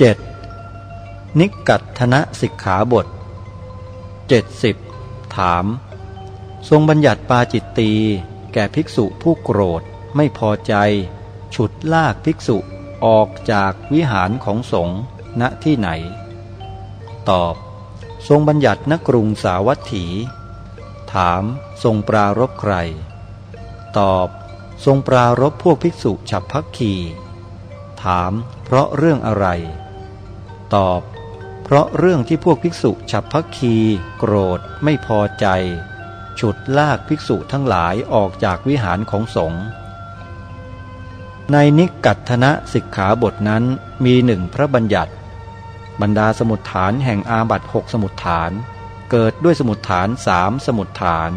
7. นิกัตธนสิกขาบท 70. ถาม ทรงบัญญัติปาจิตตี แก่ภิกษุผู้โกรธไม่พอใจ ฉุดลากภิกษุออกจากวิหารของสงฆ์ณที่ไหน ตอบ ทรงบัญญัติณกรุงสาวัตถี ถามทรงปรารบใคร ตอบ ทรงปรารบพวกภิกษุฉับพักขีถามเพราะเรื่องอะไร ตอบ เพราะเรื่องที่พวกภิกษุฉับพักคี โกรธไม่พอใจ ฉุดลากภิกษุทั้งหลายออกจากวิหารของสงฆ์ในนิกัตธนะสิกขาบทนั้นมีหนึ่งพระบัญญัติ บรรดาสมุดฐานแห่งอาบัตหกสมุดฐาน เกิดด้วยสมุดฐานสามสมุดฐาน